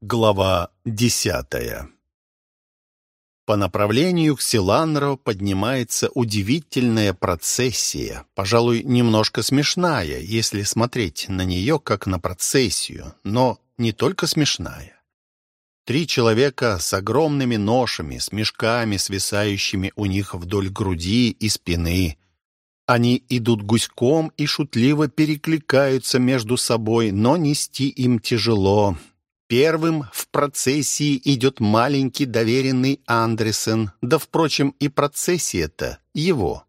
Глава десятая По направлению к Силанро поднимается удивительная процессия, пожалуй, немножко смешная, если смотреть на нее как на процессию, но не только смешная. Три человека с огромными ношами, с мешками, свисающими у них вдоль груди и спины. Они идут гуськом и шутливо перекликаются между собой, но нести им тяжело, Первым в процессии идет маленький доверенный Андресен, да, впрочем, и процессия-то его.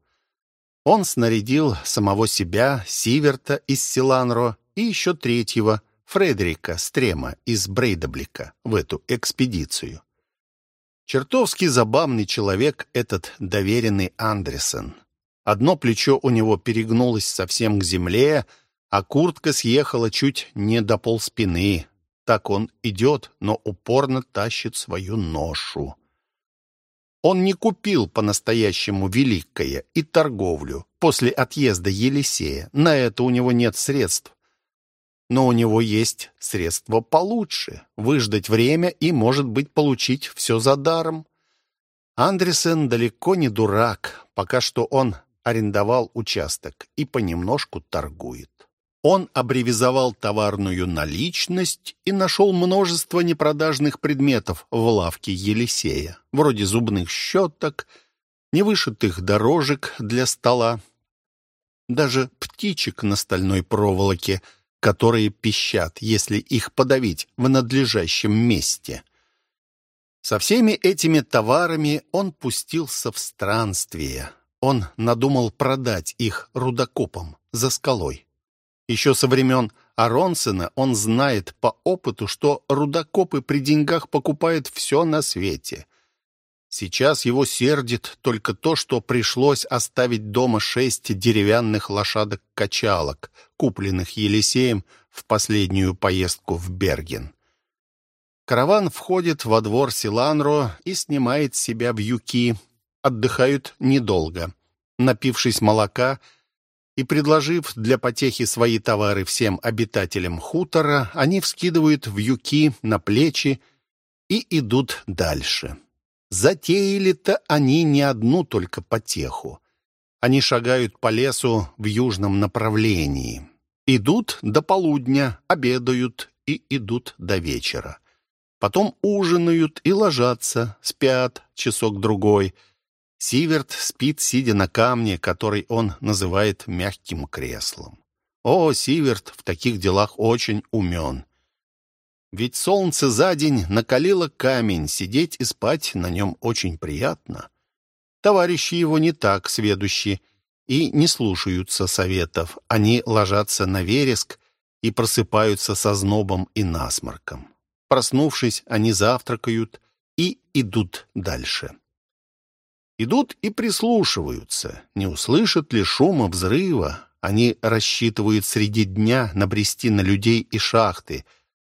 Он снарядил самого себя, Сиверта из Силанро и еще третьего, Фредерика Стрема из Брейдаблика, в эту экспедицию. Чертовски забавный человек этот доверенный Андресен. Одно плечо у него перегнулось совсем к земле, а куртка съехала чуть не до полспины, так он идет, но упорно тащит свою ношу. Он не купил по-настоящему великое и торговлю после отъезда Елисея. На это у него нет средств. Но у него есть средства получше. Выждать время и, может быть, получить все за даром. Андресен далеко не дурак. Пока что он арендовал участок и понемножку торгует. Он аббревизовал товарную наличность и нашел множество непродажных предметов в лавке Елисея, вроде зубных щеток, невышитых дорожек для стола, даже птичек на стальной проволоке, которые пищат, если их подавить в надлежащем месте. Со всеми этими товарами он пустился в странствие. Он надумал продать их рудокопам за скалой. Еще со времен Аронсена он знает по опыту, что рудокопы при деньгах покупают все на свете. Сейчас его сердит только то, что пришлось оставить дома шесть деревянных лошадок-качалок, купленных Елисеем в последнюю поездку в Берген. Караван входит во двор Силанро и снимает себя в юки. Отдыхают недолго. Напившись молока, и, предложив для потехи свои товары всем обитателям хутора, они вскидывают в юки на плечи и идут дальше. Затеяли-то они не одну только потеху. Они шагают по лесу в южном направлении. Идут до полудня, обедают и идут до вечера. Потом ужинают и ложатся, спят часок-другой — Сиверт спит, сидя на камне, который он называет мягким креслом. О, Сиверт в таких делах очень умен. Ведь солнце за день накалило камень, сидеть и спать на нем очень приятно. Товарищи его не так сведущи и не слушаются советов. Они ложатся на вереск и просыпаются со знобом и насморком. Проснувшись, они завтракают и идут дальше. Идут и прислушиваются, не услышат ли шума взрыва. Они рассчитывают среди дня набрести на людей и шахты.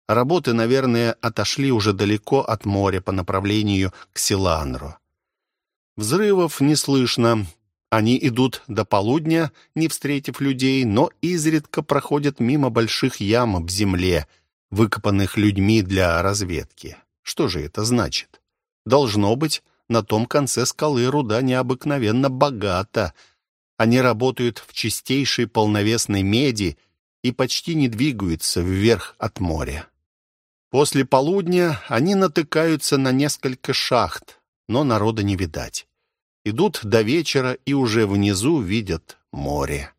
Работы, наверное, отошли уже далеко от моря по направлению к Силанро. Взрывов не слышно. Они идут до полудня, не встретив людей, но изредка проходят мимо больших ям в земле, выкопанных людьми для разведки. Что же это значит? Должно быть, на том конце скалы руда необыкновенно богата. Они работают в чистейшей полновесной меди и почти не двигаются вверх от моря. После полудня они натыкаются на несколько шахт, но народа не видать. Идут до вечера и уже внизу видят море.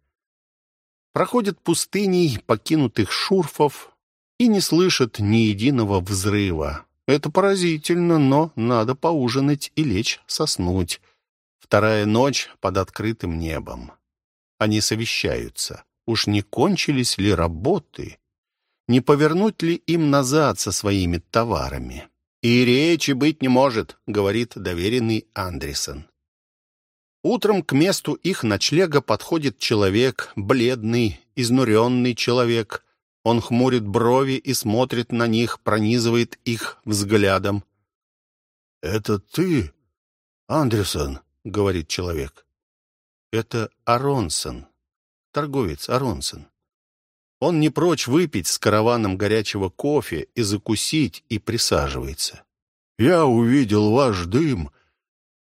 Проходят пустыней покинутых шурфов и не слышат ни единого взрыва. Это поразительно, но надо поужинать и лечь соснуть. Вторая ночь под открытым небом. Они совещаются. Уж не кончились ли работы? Не повернуть ли им назад со своими товарами? «И речи быть не может», — говорит доверенный Андерсон. Утром к месту их ночлега подходит человек, бледный, изнуренный человек, он хмурит брови и смотрит на них, пронизывает их взглядом. «Это ты, Андерсон?» — говорит человек. «Это Аронсон, торговец Аронсон. Он не прочь выпить с караваном горячего кофе и закусить, и присаживается. «Я увидел ваш дым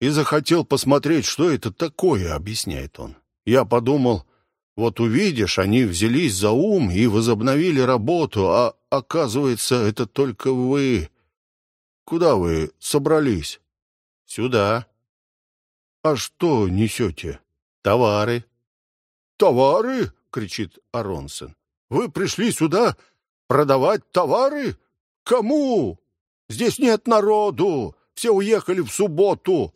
и захотел посмотреть, что это такое», — объясняет он. «Я подумал, вот увидишь, они взялись за ум и возобновили работу, а оказывается, это только вы. Куда вы собрались?» «Сюда». «А что несете?» «Товары». «Товары?» — кричит Аронсон. Вы пришли сюда продавать товары? Кому? Здесь нет народу. Все уехали в субботу.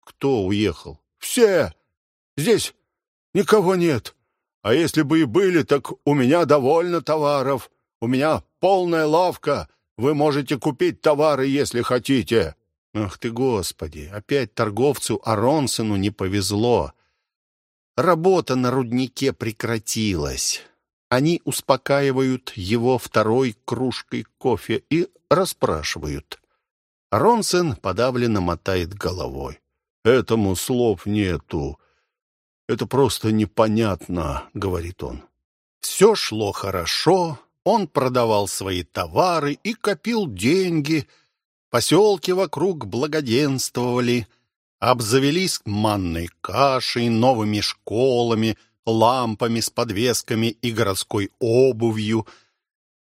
Кто уехал? Все. Здесь никого нет. А если бы и были, так у меня довольно товаров. У меня полная лавка. Вы можете купить товары, если хотите. Ах ты, Господи, опять торговцу Аронсону не повезло. Работа на руднике прекратилась. Они успокаивают его второй кружкой кофе и расспрашивают. Ронсен подавленно мотает головой. «Этому слов нету. Это просто непонятно», — говорит он. Все шло хорошо, он продавал свои товары и копил деньги. Поселки вокруг благоденствовали, обзавелись манной кашей, новыми школами — лампами с подвесками и городской обувью.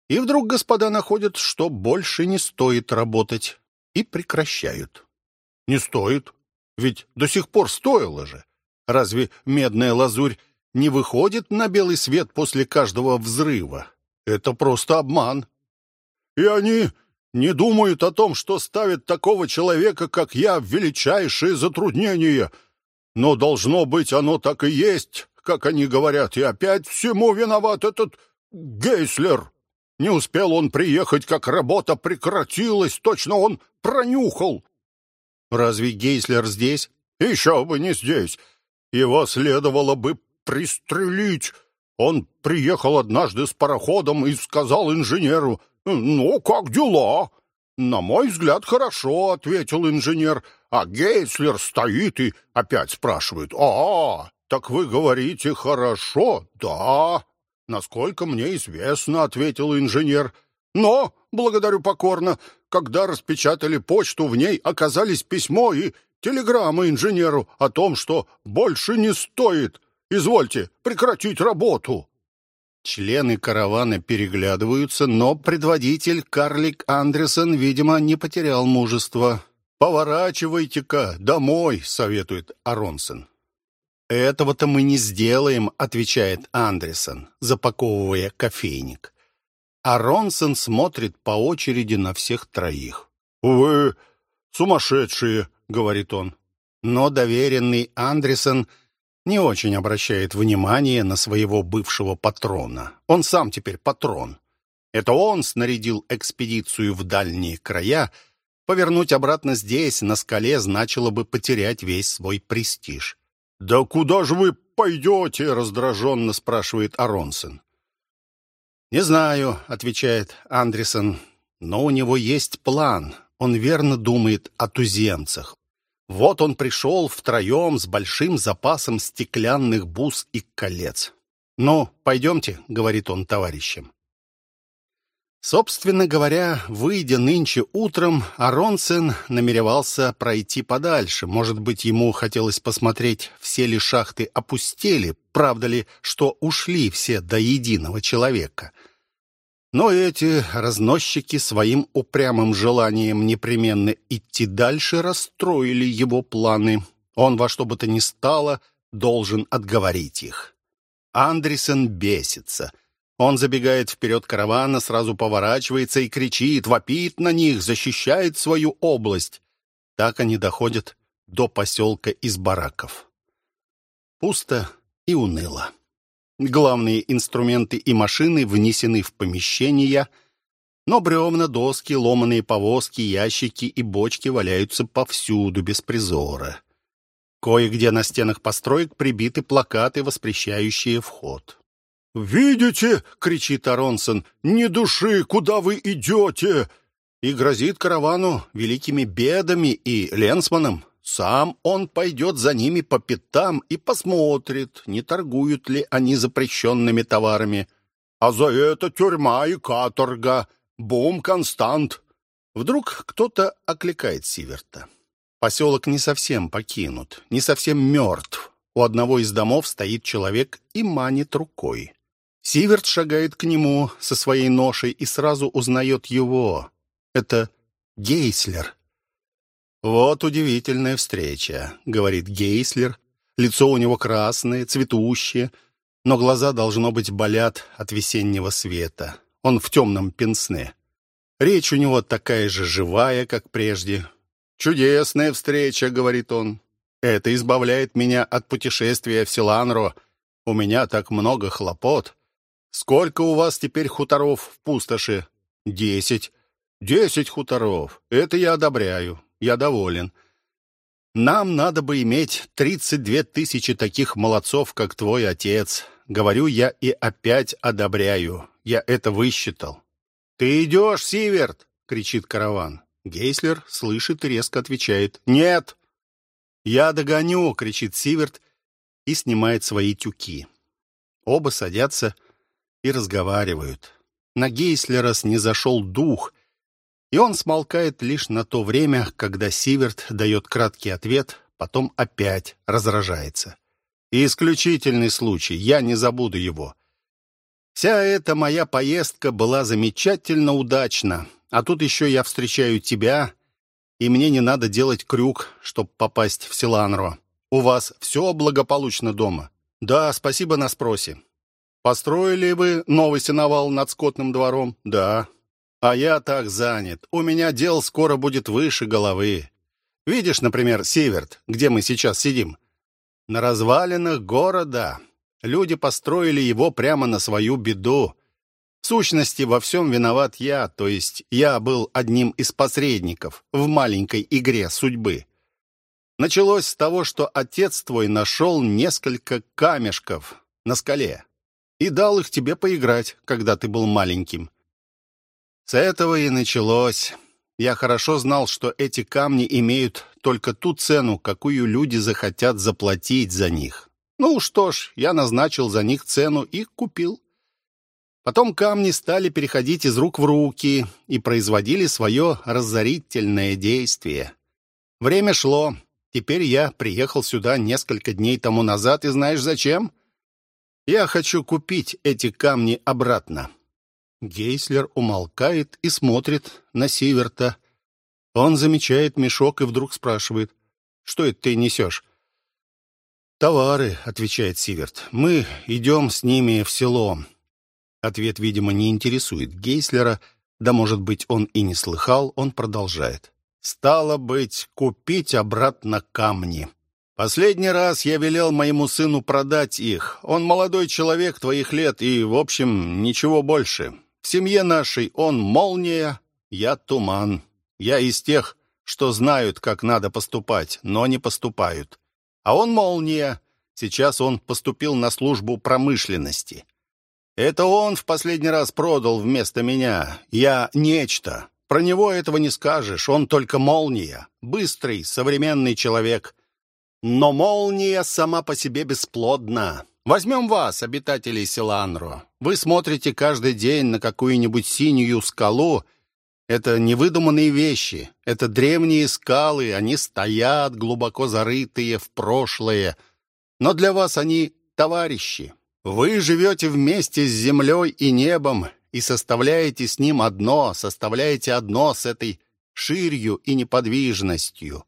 И вдруг господа находят, что больше не стоит работать, и прекращают. Не стоит, ведь до сих пор стоило же. Разве медная лазурь не выходит на белый свет после каждого взрыва? Это просто обман. И они не думают о том, что ставят такого человека, как я, в величайшие затруднения. Но должно быть, оно так и есть как они говорят, и опять всему виноват этот Гейслер. Не успел он приехать, как работа прекратилась, точно он пронюхал. Разве Гейслер здесь? Еще бы не здесь. Его следовало бы пристрелить. Он приехал однажды с пароходом и сказал инженеру, «Ну, как дела?» «На мой взгляд, хорошо», — ответил инженер. А Гейслер стоит и опять спрашивает, «А, «Так вы говорите хорошо?» «Да, насколько мне известно», — ответил инженер. «Но, благодарю покорно, когда распечатали почту, в ней оказались письмо и телеграмма инженеру о том, что больше не стоит. Извольте прекратить работу». Члены каравана переглядываются, но предводитель Карлик Андерсон, видимо, не потерял мужества. «Поворачивайте-ка домой», — советует Аронсон. «Этого-то мы не сделаем», — отвечает Андерсон, запаковывая кофейник. А Ронсон смотрит по очереди на всех троих. «Вы сумасшедшие», — говорит он. Но доверенный Андерсон не очень обращает внимание на своего бывшего патрона. Он сам теперь патрон. Это он снарядил экспедицию в дальние края. Повернуть обратно здесь, на скале, значило бы потерять весь свой престиж. «Да куда же вы пойдете?» — раздраженно спрашивает Аронсон. «Не знаю», — отвечает Андерсон, — «но у него есть план. Он верно думает о туземцах. Вот он пришел втроем с большим запасом стеклянных бус и колец. «Ну, пойдемте», — говорит он товарищам. Собственно говоря, выйдя нынче утром, Аронсен намеревался пройти подальше. Может быть, ему хотелось посмотреть, все ли шахты опустели, правда ли, что ушли все до единого человека. Но эти разносчики своим упрямым желанием непременно идти дальше расстроили его планы. Он во что бы то ни стало должен отговорить их. Андресен бесится — он забегает вперед каравана, сразу поворачивается и кричит, вопит на них, защищает свою область. Так они доходят до поселка из бараков. Пусто и уныло. Главные инструменты и машины внесены в помещения, но бревна, доски, ломаные повозки, ящики и бочки валяются повсюду без призора. Кое-где на стенах построек прибиты плакаты, воспрещающие вход. «Видите?» — кричит Аронсон. «Ни души! Куда вы идете?» И грозит каравану великими бедами и ленсманом. Сам он пойдет за ними по пятам и посмотрит, не торгуют ли они запрещенными товарами. а за это тюрьма и каторга, бум констант». Вдруг кто-то окликает Сиверта. Поселок не совсем покинут, не совсем мертв. У одного из домов стоит человек и манит рукой. Сиверт шагает к нему со своей ношей и сразу узнает его. Это Гейслер. «Вот удивительная встреча», — говорит Гейслер. Лицо у него красное, цветущее, но глаза, должно быть, болят от весеннего света. Он в темном пенсне. Речь у него такая же живая, как прежде. «Чудесная встреча», — говорит он. «Это избавляет меня от путешествия в Силанро. У меня так много хлопот. Сколько у вас теперь хуторов в пустоши?» «Десять». «Десять хуторов. Это я одобряю. Я доволен. Нам надо бы иметь тридцать две тысячи таких молодцов, как твой отец. Говорю я и опять одобряю. Я это высчитал». «Ты идешь, Сиверт!» — кричит караван. Гейслер слышит и резко отвечает «Нет!» «Я догоню!» — кричит Сиверт и снимает свои тюки. Оба садятся и разговаривают. На Гейслера снизошел дух, и он смолкает лишь на то время, когда Сиверт дает краткий ответ, потом опять разражается. «Исключительный случай, я не забуду его. Вся эта моя поездка была замечательно удачна, а тут еще я встречаю тебя, и мне не надо делать крюк, чтобы попасть в Силанро. У вас все благополучно дома?» «Да, спасибо на спросе». «Построили вы новый сеновал над скотным двором?» «Да». «А я так занят. У меня дел скоро будет выше головы. Видишь, например, Северт, где мы сейчас сидим? На развалинах города. Люди построили его прямо на свою беду. В сущности, во всем виноват я, то есть я был одним из посредников в маленькой игре судьбы. Началось с того, что отец твой нашел несколько камешков на скале и дал их тебе поиграть, когда ты был маленьким. С этого и началось. Я хорошо знал, что эти камни имеют только ту цену, какую люди захотят заплатить за них. Ну что ж, я назначил за них цену и купил. Потом камни стали переходить из рук в руки и производили свое разорительное действие. Время шло. Теперь я приехал сюда несколько дней тому назад, и знаешь зачем? Я хочу купить эти камни обратно. Гейслер умолкает и смотрит на Сиверта. Он замечает мешок и вдруг спрашивает, «Что это ты несешь?» «Товары», — отвечает Сиверт. «Мы идем с ними в село. Ответ, видимо, не интересует Гейслера, да, может быть, он и не слыхал, он продолжает. «Стало быть, купить обратно камни. Последний раз я велел моему сыну продать их. Он молодой человек твоих лет и, в общем, ничего больше. В семье нашей он молния, я туман. Я из тех, что знают, как надо поступать, но не поступают. А он молния. Сейчас он поступил на службу промышленности. Это он в последний раз продал вместо меня. Я нечто. Про него этого не скажешь. Он только молния. Быстрый, современный человек. Но молния сама по себе бесплодна. Возьмем вас, обитателей Силанро. Вы смотрите каждый день на какую-нибудь синюю скалу. Это невыдуманные вещи. Это древние скалы. Они стоят, глубоко зарытые в прошлое. Но для вас они товарищи. Вы живете вместе с землей и небом и составляете с ним одно, составляете одно с этой ширью и неподвижностью.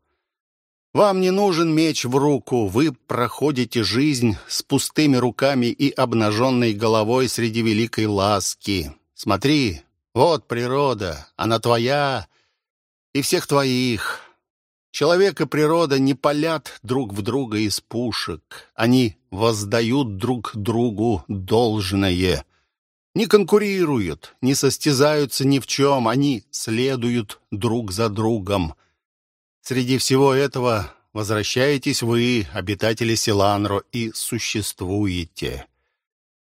Вам не нужен меч в руку, вы проходите жизнь с пустыми руками и обнаженной головой среди великой ласки. Смотри, вот природа, она твоя и всех твоих. Человек и природа не палят друг в друга из пушек. Они воздают друг другу должное. Не конкурируют, не состязаются ни в чем. Они следуют друг за другом. Среди всего этого возвращаетесь вы, обитатели Силанро, и существуете.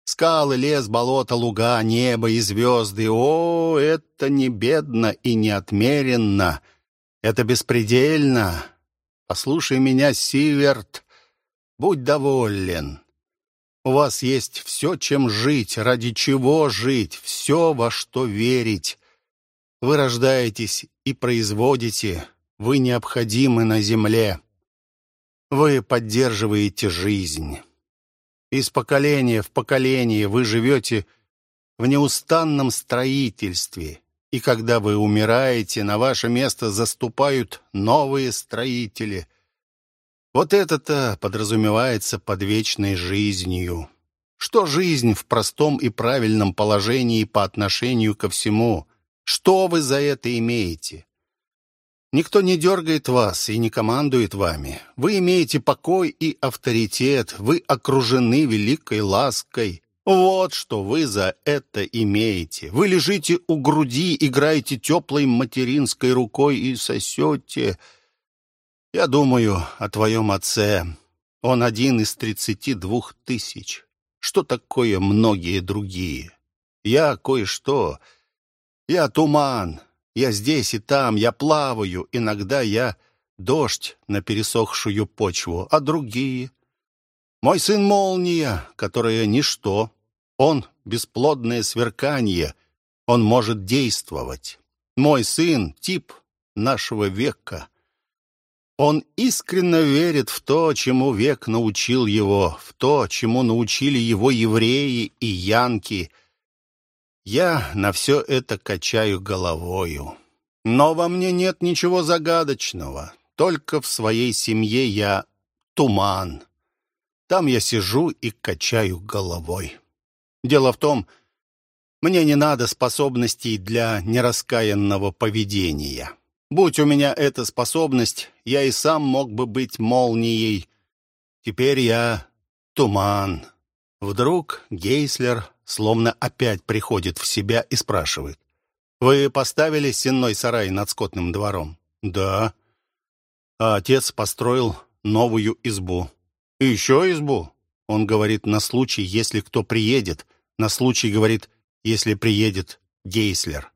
Скалы, лес, болото, луга, небо и звезды. О, это не бедно и не отмеренно — это беспредельно. Послушай меня, Сиверт, будь доволен. У вас есть все, чем жить, ради чего жить, все, во что верить. Вы рождаетесь и производите, вы необходимы на земле. Вы поддерживаете жизнь. Из поколения в поколение вы живете в неустанном строительстве, и когда вы умираете, на ваше место заступают новые строители. Вот это-то подразумевается под вечной жизнью. Что жизнь в простом и правильном положении по отношению ко всему? Что вы за это имеете? Никто не дергает вас и не командует вами. Вы имеете покой и авторитет. Вы окружены великой лаской. Вот что вы за это имеете. Вы лежите у груди, играете теплой материнской рукой и сосете. Я думаю о твоем отце. Он один из тридцати двух тысяч. Что такое многие другие? Я кое-что. Я туман. Я здесь и там, я плаваю, иногда я дождь на пересохшую почву, а другие... Мой сын — молния, которая ничто. Он — бесплодное сверканье, он может действовать. Мой сын — тип нашего века. Он искренне верит в то, чему век научил его, в то, чему научили его евреи и янки — я на все это качаю головою. Но во мне нет ничего загадочного. Только в своей семье я туман. Там я сижу и качаю головой. Дело в том, мне не надо способностей для нераскаянного поведения. Будь у меня эта способность, я и сам мог бы быть молнией. Теперь я туман. Вдруг Гейслер словно опять приходит в себя и спрашивает. «Вы поставили сенной сарай над скотным двором?» «Да». А отец построил новую избу. «И еще избу?» Он говорит, на случай, если кто приедет. На случай, говорит, если приедет Гейслер.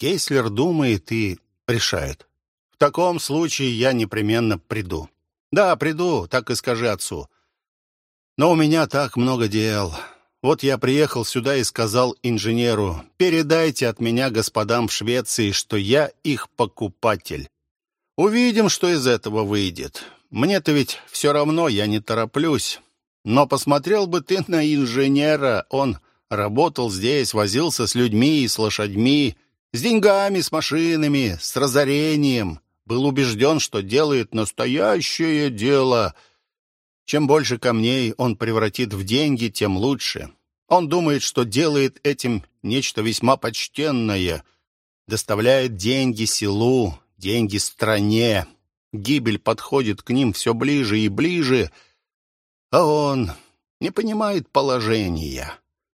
Гейслер думает и решает. В таком случае я непременно приду. Да, приду, так и скажи отцу. Но у меня так много дел. Вот я приехал сюда и сказал инженеру, передайте от меня господам в Швеции, что я их покупатель. Увидим, что из этого выйдет. Мне-то ведь все равно, я не тороплюсь. Но посмотрел бы ты на инженера, он работал здесь, возился с людьми и с лошадьми, с деньгами, с машинами, с разорением. Был убежден, что делает настоящее дело — чем больше камней он превратит в деньги, тем лучше. Он думает, что делает этим нечто весьма почтенное, доставляет деньги селу, деньги стране. Гибель подходит к ним все ближе и ближе, а он не понимает положения.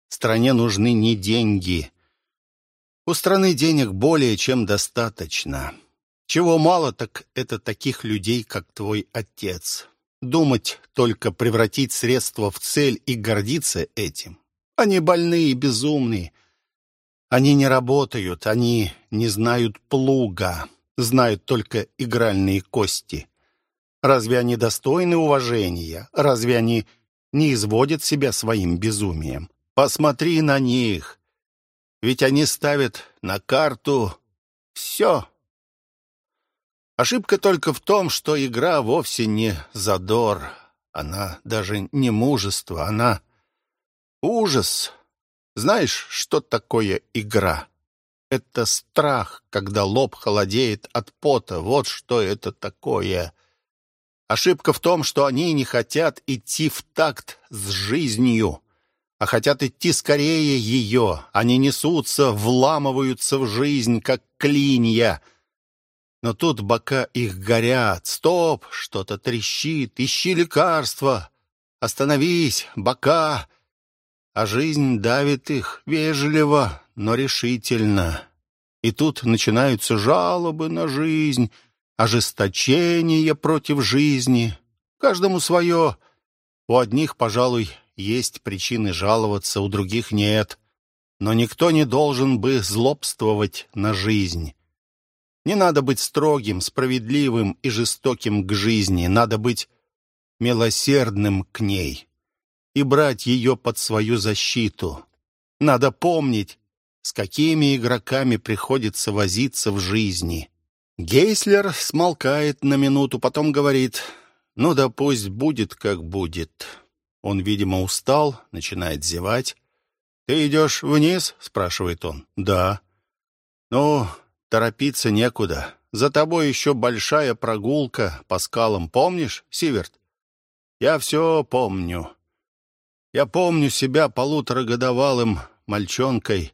Стране нужны не деньги. У страны денег более чем достаточно. Чего мало, так это таких людей, как твой отец. Думать только превратить средства в цель и гордиться этим. Они больные и безумные. Они не работают, они не знают плуга, знают только игральные кости. Разве они достойны уважения? Разве они не изводят себя своим безумием? Посмотри на них. Ведь они ставят на карту все. Ошибка только в том, что игра вовсе не задор, она даже не мужество, она ужас. Знаешь, что такое игра? Это страх, когда лоб холодеет от пота. Вот что это такое. Ошибка в том, что они не хотят идти в такт с жизнью, а хотят идти скорее ее. Они несутся, вламываются в жизнь, как клинья — но тут бока их горят. Стоп, что-то трещит, ищи лекарства. Остановись, бока. А жизнь давит их вежливо, но решительно. И тут начинаются жалобы на жизнь, ожесточение против жизни. Каждому свое. У одних, пожалуй, есть причины жаловаться, у других нет. Но никто не должен бы злобствовать на жизнь. Не надо быть строгим, справедливым и жестоким к жизни. Надо быть милосердным к ней. и брать ее под свою защиту. Надо помнить, с какими игроками приходится возиться в жизни. Гейслер смолкает на минуту, потом говорит, «Ну да пусть будет, как будет». Он, видимо, устал, начинает зевать. «Ты идешь вниз?» — спрашивает он. «Да». «Ну, торопиться некуда. За тобой еще большая прогулка по скалам. Помнишь, Сиверт?» «Я все помню. Я помню себя полуторагодовалым мальчонкой.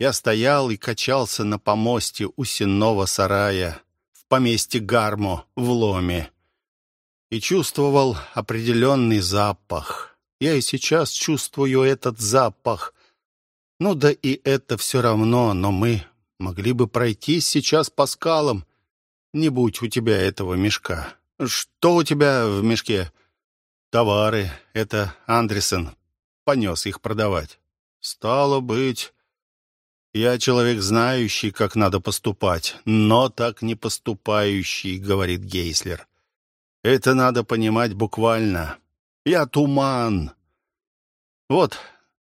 Я стоял и качался на помосте у сенного сарая в поместье Гармо в Ломе и чувствовал определенный запах. Я и сейчас чувствую этот запах. Ну да и это все равно, но мы могли бы пройтись сейчас по скалам. Не будь у тебя этого мешка. Что у тебя в мешке? Товары. Это Андресен понес их продавать. Стало быть... Я человек, знающий, как надо поступать, но так не поступающий, говорит Гейслер. Это надо понимать буквально. Я туман. Вот,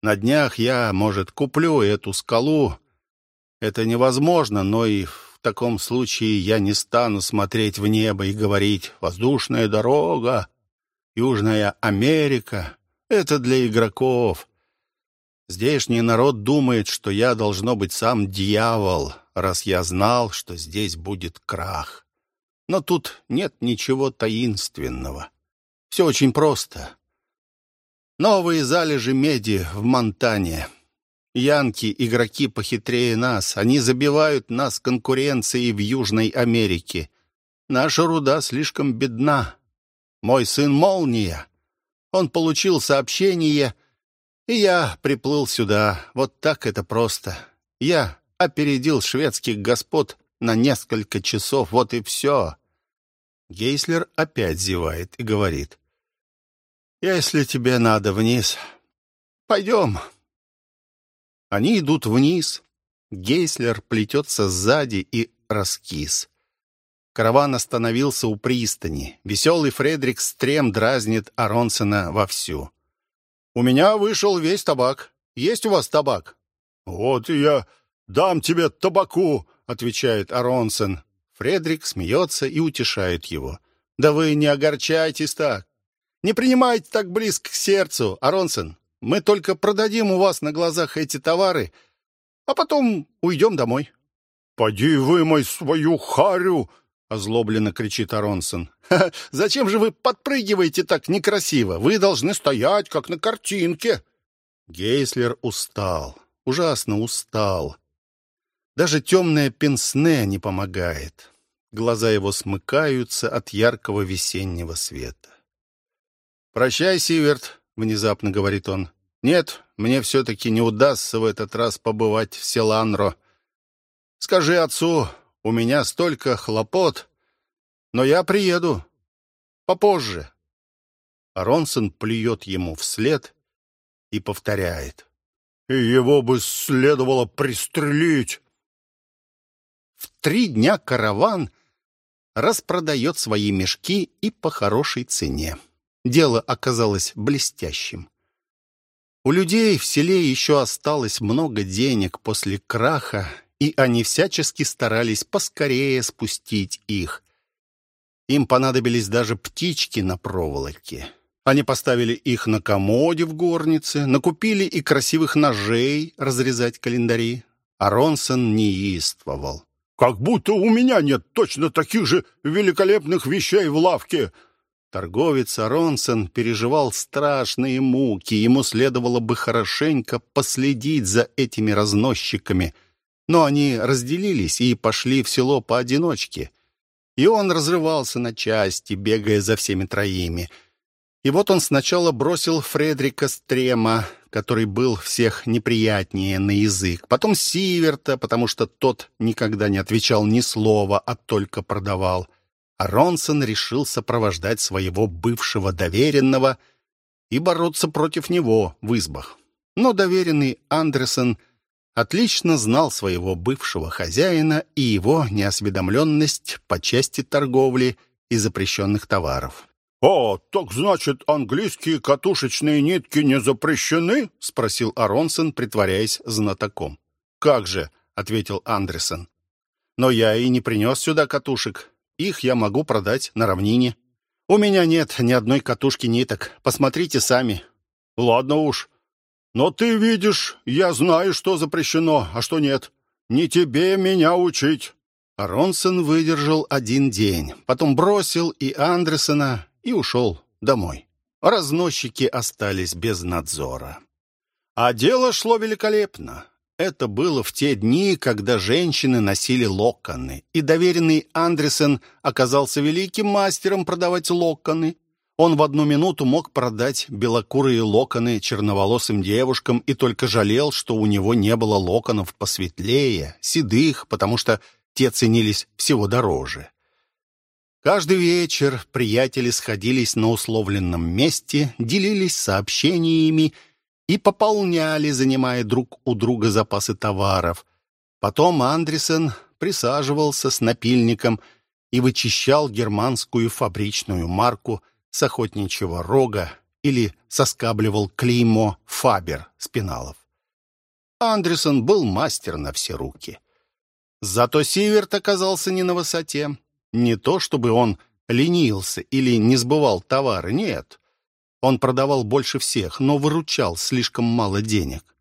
на днях я, может, куплю эту скалу. Это невозможно, но и в таком случае я не стану смотреть в небо и говорить «Воздушная дорога», «Южная Америка». Это для игроков. Здешний народ думает, что я должно быть сам дьявол, раз я знал, что здесь будет крах. Но тут нет ничего таинственного. Все очень просто. Новые залежи меди в Монтане. Янки — игроки похитрее нас. Они забивают нас конкуренцией в Южной Америке. Наша руда слишком бедна. Мой сын — молния. Он получил сообщение, и я приплыл сюда. Вот так это просто. Я опередил шведских господ на несколько часов, вот и все. Гейслер опять зевает и говорит. «Если тебе надо вниз, пойдем». Они идут вниз. Гейслер плетется сзади и раскис. Караван остановился у пристани. Веселый Фредерик Стрем дразнит Аронсона вовсю. «У меня вышел весь табак. Есть у вас табак?» «Вот я дам тебе табаку», — отвечает Аронсон. Фредерик смеется и утешает его. «Да вы не огорчайтесь так. Не принимайте так близко к сердцу, Аронсон. Мы только продадим у вас на глазах эти товары, а потом уйдем домой». «Поди вымой свою харю!» — озлобленно кричит Аронсон. «Ха -ха, «Зачем же вы подпрыгиваете так некрасиво? Вы должны стоять, как на картинке!» Гейслер устал, ужасно устал. Даже темное пенсне не помогает. Глаза его смыкаются от яркого весеннего света. «Прощай, Сиверт», — внезапно говорит он. «Нет, мне все-таки не удастся в этот раз побывать в Селанро. Скажи отцу, у меня столько хлопот, но я приеду. Попозже». Аронсон плюет ему вслед и повторяет. «И его бы следовало пристрелить!» В три дня караван распродает свои мешки и по хорошей цене. Дело оказалось блестящим. У людей в селе еще осталось много денег после краха, и они всячески старались поскорее спустить их. Им понадобились даже птички на проволоке. Они поставили их на комоде в горнице, накупили и красивых ножей разрезать календари. А Ронсон неистовал. Как будто у меня нет точно таких же великолепных вещей в лавке. Торговец Аронсон переживал страшные муки. Ему следовало бы хорошенько последить за этими разносчиками. Но они разделились и пошли в село поодиночке. И он разрывался на части, бегая за всеми троими — и вот он сначала бросил Фредрика Стрема, который был всех неприятнее на язык, потом Сиверта, потому что тот никогда не отвечал ни слова, а только продавал. Ронсон решил сопровождать своего бывшего доверенного и бороться против него в избах. Но доверенный Андерсон отлично знал своего бывшего хозяина и его неосведомленность по части торговли и запрещенных товаров. «О, так значит, английские катушечные нитки не запрещены?» — спросил Аронсон, притворяясь знатоком. «Как же», — ответил Андерсон. «Но я и не принес сюда катушек. Их я могу продать на равнине. У меня нет ни одной катушки ниток. Посмотрите сами». «Ладно уж. Но ты видишь, я знаю, что запрещено, а что нет. Не тебе меня учить». Аронсон выдержал один день, потом бросил и Андерсона, и ушел домой. Разносчики остались без надзора. А дело шло великолепно. Это было в те дни, когда женщины носили локоны, и доверенный Андресен оказался великим мастером продавать локоны. Он в одну минуту мог продать белокурые локоны черноволосым девушкам и только жалел, что у него не было локонов посветлее, седых, потому что те ценились всего дороже. Каждый вечер приятели сходились на условленном месте, делились сообщениями и пополняли, занимая друг у друга запасы товаров. Потом Андресен присаживался с напильником и вычищал германскую фабричную марку с охотничьего рога или соскабливал клеймо «Фабер» с пеналов. Андресен был мастер на все руки. Зато Сиверт оказался не на высоте. Не то, чтобы он ленился или не сбывал товары, нет. Он продавал больше всех, но выручал слишком мало денег.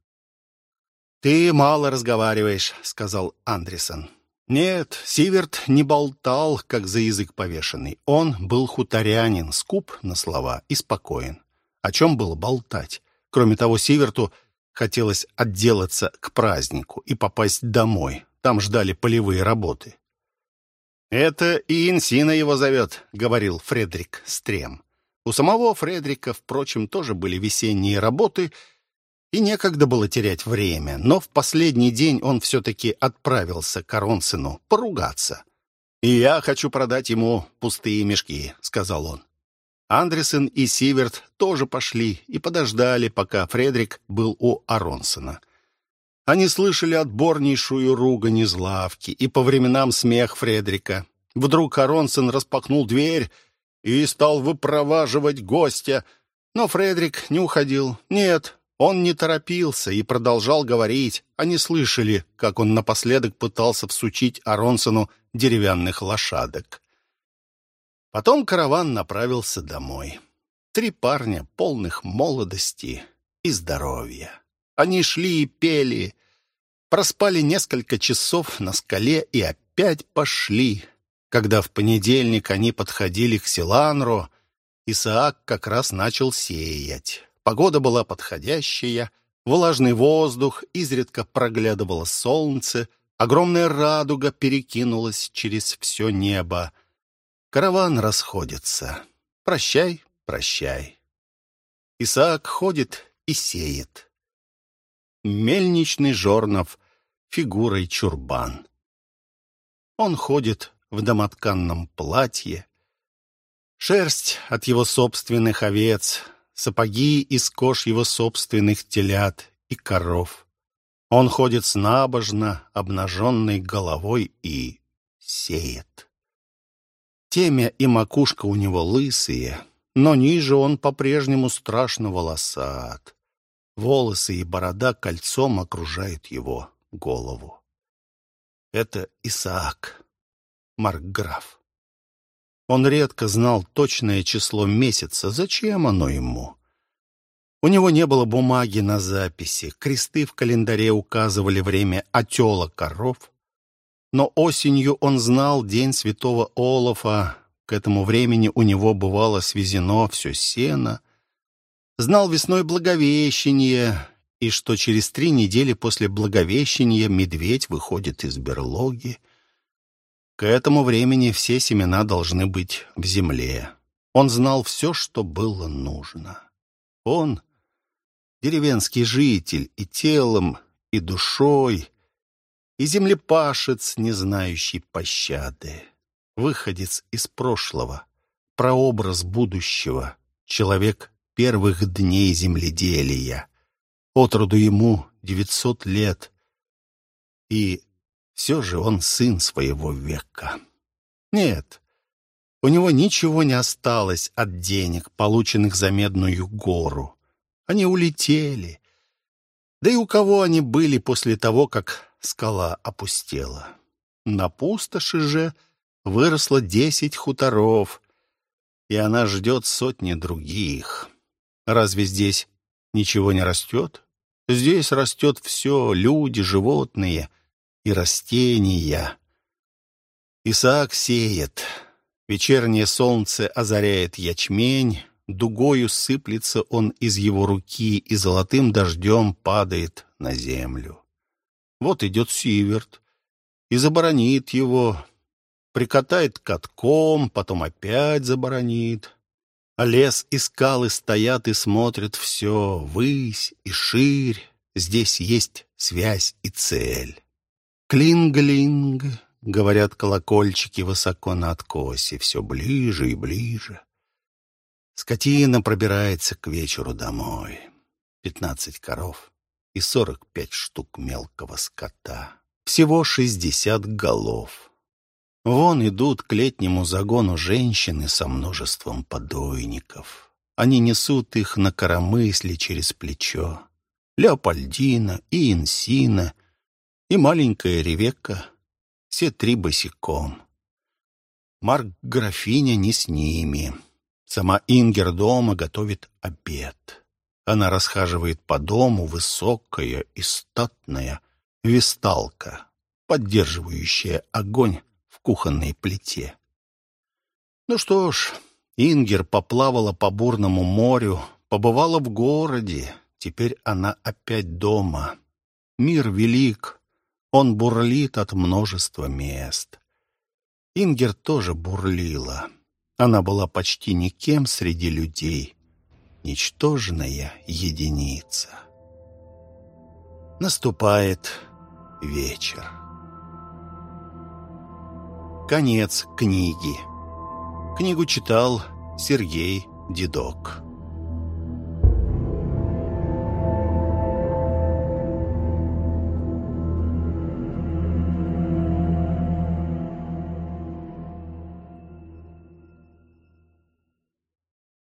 «Ты мало разговариваешь», — сказал Андерсон. Нет, Сиверт не болтал, как за язык повешенный. Он был хуторянин, скуп на слова и спокоен. О чем было болтать? Кроме того, Сиверту хотелось отделаться к празднику и попасть домой. Там ждали полевые работы. «Это и Инсина его зовет», — говорил Фредрик Стрем. У самого Фредрика, впрочем, тоже были весенние работы, и некогда было терять время, но в последний день он все-таки отправился к Аронсену поругаться. «И я хочу продать ему пустые мешки», — сказал он. Андресен и Сиверт тоже пошли и подождали, пока Фредрик был у Аронсена. Они слышали отборнейшую ругань из лавки и по временам смех Фредрика. Вдруг Аронсон распахнул дверь и стал выпроваживать гостя, но Фредрик не уходил. Нет, он не торопился и продолжал говорить. Они слышали, как он напоследок пытался всучить Аронсону деревянных лошадок. Потом караван направился домой. Три парня, полных молодости и здоровья. Они шли и пели, Проспали несколько часов на скале и опять пошли. Когда в понедельник они подходили к Силанру, Исаак как раз начал сеять. Погода была подходящая, влажный воздух, изредка проглядывало солнце, огромная радуга перекинулась через все небо. Караван расходится. Прощай, прощай. Исаак ходит и сеет. Мельничный Жорнов фигурой чурбан. Он ходит в домотканном платье. Шерсть от его собственных овец, сапоги из кож его собственных телят и коров. Он ходит с набожно обнаженной головой и сеет. Темя и макушка у него лысые, но ниже он по-прежнему страшно волосат. Волосы и борода кольцом окружают его голову. Это Исаак, Маркграф. Он редко знал точное число месяца. Зачем оно ему? У него не было бумаги на записи, кресты в календаре указывали время отела коров. Но осенью он знал день святого Олафа. К этому времени у него бывало свезено все сено. Знал весной Благовещение, и что через три недели после Благовещения медведь выходит из берлоги. К этому времени все семена должны быть в земле. Он знал все, что было нужно. Он — деревенский житель и телом, и душой, и землепашец, не знающий пощады, выходец из прошлого, прообраз будущего, человек первых дней земледелия — Отроду ему девятьсот лет. И все же он сын своего века. Нет, У него ничего не осталось от денег, полученных за Медную гору. Они улетели. Да и у кого они были после того, как скала опустела? На пустоши же выросло десять хуторов, и она ждет сотни других. Разве здесь ничего не растет? Здесь растет все — люди, животные и растения. Исаак сеет. Вечернее солнце озаряет ячмень, дугою сыплется он из его руки и золотым дождем падает на землю. Вот идет Сиверт и заборонит его, прикатает катком, потом опять заборонит. А лес и скалы стоят и смотрят все, высь и ширь. Здесь есть связь и цель. Клинглинг, говорят колокольчики высоко на откосе, все ближе и ближе. Скотина пробирается к вечеру домой. Пятнадцать коров и сорок пять штук мелкого скота. Всего шестьдесят голов. Вон идут к летнему загону женщины со множеством подойников. Они несут их на коромысле через плечо. Леопольдина и Инсина, и маленькая Ревекка, все три босиком. Марк графиня не с ними. Сама Ингер дома готовит обед. Она расхаживает по дому, высокая и статная, висталка, поддерживающая огонь кухонной плите. Ну что ж, Ингер поплавала по бурному морю, побывала в городе, теперь она опять дома. Мир велик, он бурлит от множества мест. Ингер тоже бурлила. Она была почти никем среди людей, ничтожная единица. Наступает вечер. Конец книги. Книгу читал Сергей Дедок.